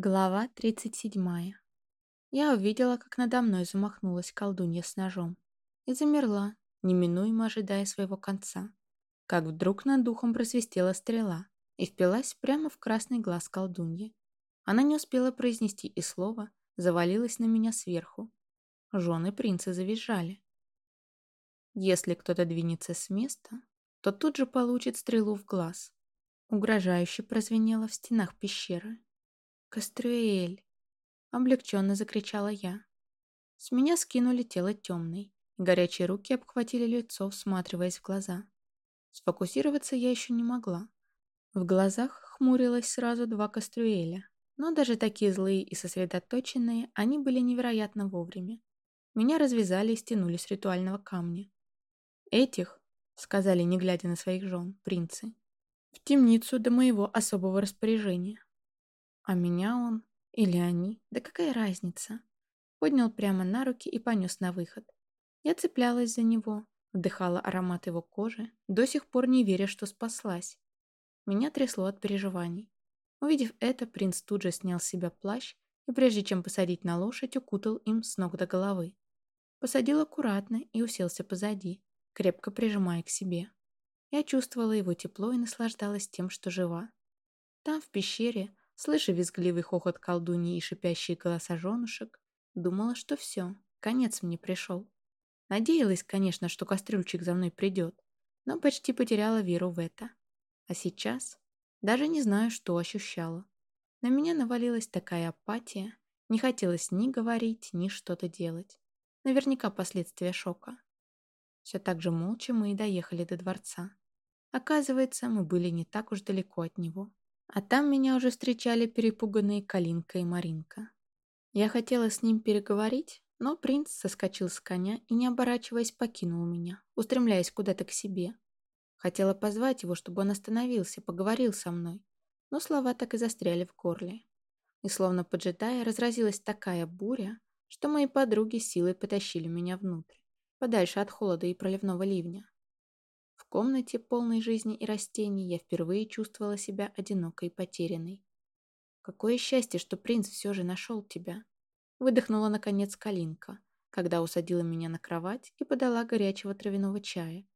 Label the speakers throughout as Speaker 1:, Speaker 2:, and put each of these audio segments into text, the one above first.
Speaker 1: Глава 37. Я увидела, как надо мной замахнулась колдунья с ножом. И замерла, неминуемо ожидая своего конца. Как вдруг над духом просвистела стрела и впилась прямо в красный глаз колдуньи. Она не успела произнести и слова, завалилась на меня сверху. Жены принца завизжали. Если кто-то двинется с места, то тут же получит стрелу в глаз. Угрожающе прозвенело в стенах пещеры. «Кастрюэль!» — облегченно закричала я. С меня скинули тело темной, горячие руки обхватили лицо, всматриваясь в глаза. Сфокусироваться я еще не могла. В глазах хмурилось сразу два кастрюэля, но даже такие злые и сосредоточенные они были невероятно вовремя. Меня развязали и стянули с ритуального камня. «Этих», — сказали, не глядя на своих жен, принцы, — «в темницу до моего особого распоряжения». А меня он или они, да какая разница? Поднял прямо на руки и понес на выход. Я цеплялась за него, вдыхала аромат его кожи, до сих пор не веря, что спаслась. Меня трясло от переживаний. Увидев это, принц тут же снял с себя плащ и, прежде чем посадить на лошадь, укутал им с ног до головы. Посадил аккуратно и уселся позади, крепко прижимая к себе. Я чувствовала его тепло и наслаждалась тем, что жива. Там, в пещере, Слыша визгливый хохот колдуньи и шипящие голоса женушек, думала, что все, конец мне пришел. Надеялась, конечно, что кастрюльчик за мной придет, но почти потеряла веру в это. А сейчас даже не знаю, что ощущала. На меня навалилась такая апатия, не хотелось ни говорить, ни что-то делать. Наверняка последствия шока. Все так же молча мы и доехали до дворца. Оказывается, мы были не так уж далеко от него. А там меня уже встречали перепуганные Калинка и Маринка. Я хотела с ним переговорить, но принц соскочил с коня и, не оборачиваясь, покинул меня, устремляясь куда-то к себе. Хотела позвать его, чтобы он остановился, поговорил со мной, но слова так и застряли в горле. И словно поджидая, разразилась такая буря, что мои подруги силой потащили меня внутрь, подальше от холода и проливного ливня. В комнате, полной жизни и растений, я впервые чувствовала себя одинокой и потерянной. «Какое счастье, что принц все же нашел тебя!» Выдохнула, наконец, Калинка, когда усадила меня на кровать и подала горячего травяного чая.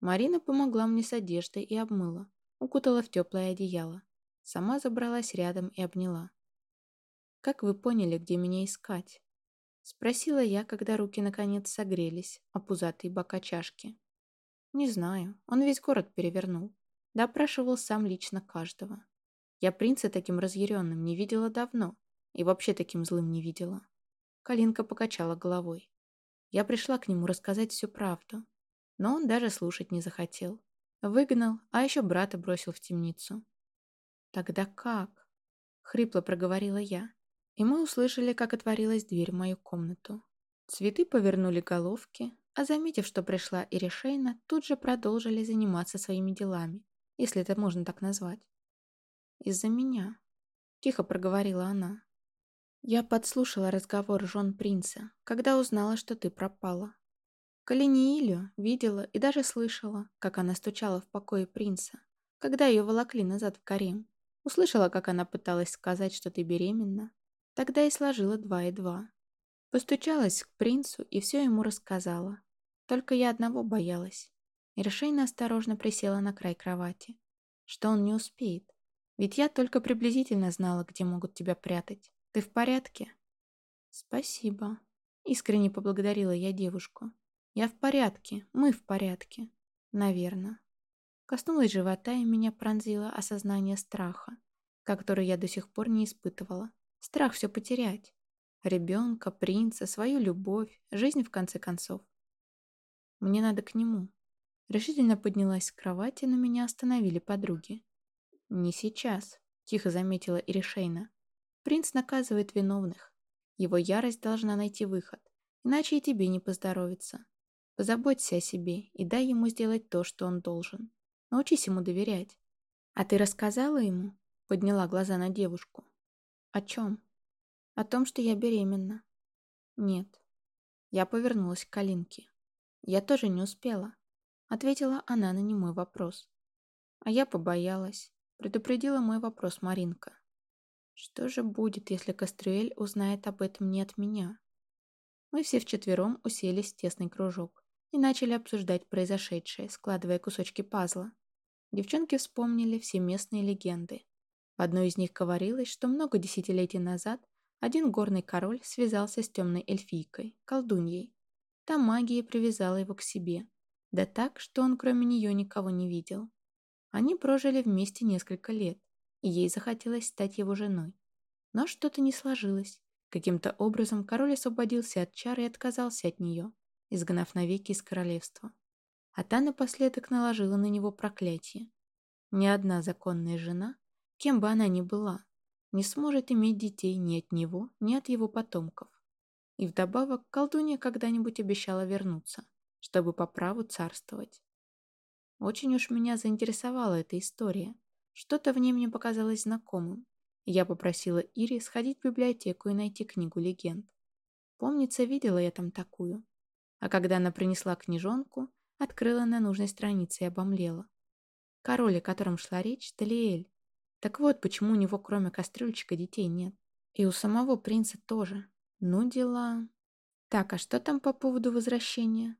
Speaker 1: Марина помогла мне с одеждой и обмыла, укутала в теплое одеяло. Сама забралась рядом и обняла. «Как вы поняли, где меня искать?» Спросила я, когда руки наконец согрелись, а пузатые бока чашки. Не знаю, он весь город перевернул. Допрашивал сам лично каждого. Я принца таким разъяренным не видела давно. И вообще таким злым не видела. Калинка покачала головой. Я пришла к нему рассказать всю правду. Но он даже слушать не захотел. Выгнал, а еще брата бросил в темницу. «Тогда как?» — хрипло проговорила я. И мы услышали, как отворилась дверь в мою комнату. Цветы повернули головки, а заметив, что пришла Иришейна, тут же продолжили заниматься своими делами, если это можно так назвать. «Из-за меня», — тихо проговорила она. «Я подслушала разговор жен принца, когда узнала, что ты пропала. Калиниилю видела и даже слышала, как она стучала в покое принца, когда ее волокли назад в Карим. Услышала, как она пыталась сказать, что ты беременна. Тогда и сложила два и два. Постучалась к принцу и все ему рассказала. Только я одного боялась. И решейно осторожно присела на край кровати. Что он не успеет. Ведь я только приблизительно знала, где могут тебя прятать. Ты в порядке? Спасибо. Искренне поблагодарила я девушку. Я в порядке. Мы в порядке. Наверное. Коснулась живота и меня пронзило осознание страха, который я до сих пор не испытывала. Страх все потерять. Ребенка, принца, свою любовь, жизнь в конце концов. Мне надо к нему. Решительно поднялась с кровати, но меня остановили подруги. «Не сейчас», — тихо заметила Иришейна. «Принц наказывает виновных. Его ярость должна найти выход, иначе и тебе не поздоровится. Позаботься о себе и дай ему сделать то, что он должен. Научись ему доверять». «А ты рассказала ему?» — подняла глаза на девушку. «О чем?» О том, что я беременна. Нет. Я повернулась к Калинке. Я тоже не успела. Ответила она на немой вопрос. А я побоялась. Предупредила мой вопрос Маринка. Что же будет, если Кастрюэль узнает об этом не от меня? Мы все вчетвером уселись в тесный кружок и начали обсуждать произошедшее, складывая кусочки пазла. Девчонки вспомнили все местные легенды. В одной из них говорилось, что много десятилетий назад один горный король связался с темной эльфийкой, колдуньей. Та магия привязала его к себе, да так, что он кроме нее никого не видел. Они прожили вместе несколько лет, и ей захотелось стать его женой. Но что-то не сложилось. Каким-то образом король освободился от чар и отказался от нее, изгнав навеки из королевства. А та напоследок наложила на него проклятие. Ни одна законная жена, кем бы она ни была, не сможет иметь детей ни от него, ни от его потомков. И вдобавок колдунья когда-нибудь обещала вернуться, чтобы по праву царствовать. Очень уж меня заинтересовала эта история. Что-то в ней мне показалось знакомым. Я попросила Ири сходить в библиотеку и найти книгу легенд. Помнится, видела я там такую. А когда она принесла книжонку, открыла на нужной странице и обомлела. Король, о котором шла речь, Талиэль. Так вот, почему у него кроме кастрюльчика детей нет. И у самого принца тоже. Ну, дела... Так, а что там по поводу возвращения?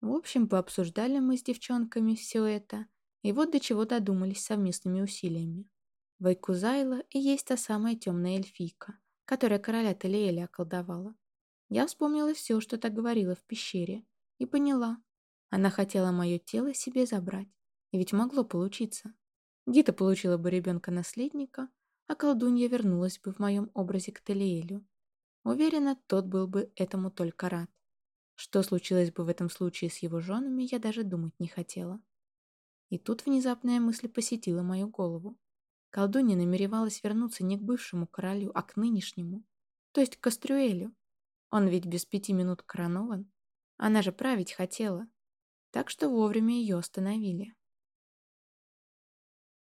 Speaker 1: В общем, пообсуждали мы с девчонками все это, и вот до чего додумались совместными усилиями. Вайкузайла и есть та самая темная эльфийка, которая короля Талиэля околдовала. Я вспомнила все, что так говорила в пещере, и поняла. Она хотела мое тело себе забрать, и ведь могло получиться. Гита получила бы ребенка-наследника, а колдунья вернулась бы в моем образе к Талиэлю. Уверена, тот был бы этому только рад. Что случилось бы в этом случае с его женами, я даже думать не хотела. И тут внезапная мысль посетила мою голову. Колдунья намеревалась вернуться не к бывшему королю, а к нынешнему, то есть к Кастрюэлю. Он ведь без пяти минут коронован. Она же править хотела. Так что вовремя ее остановили.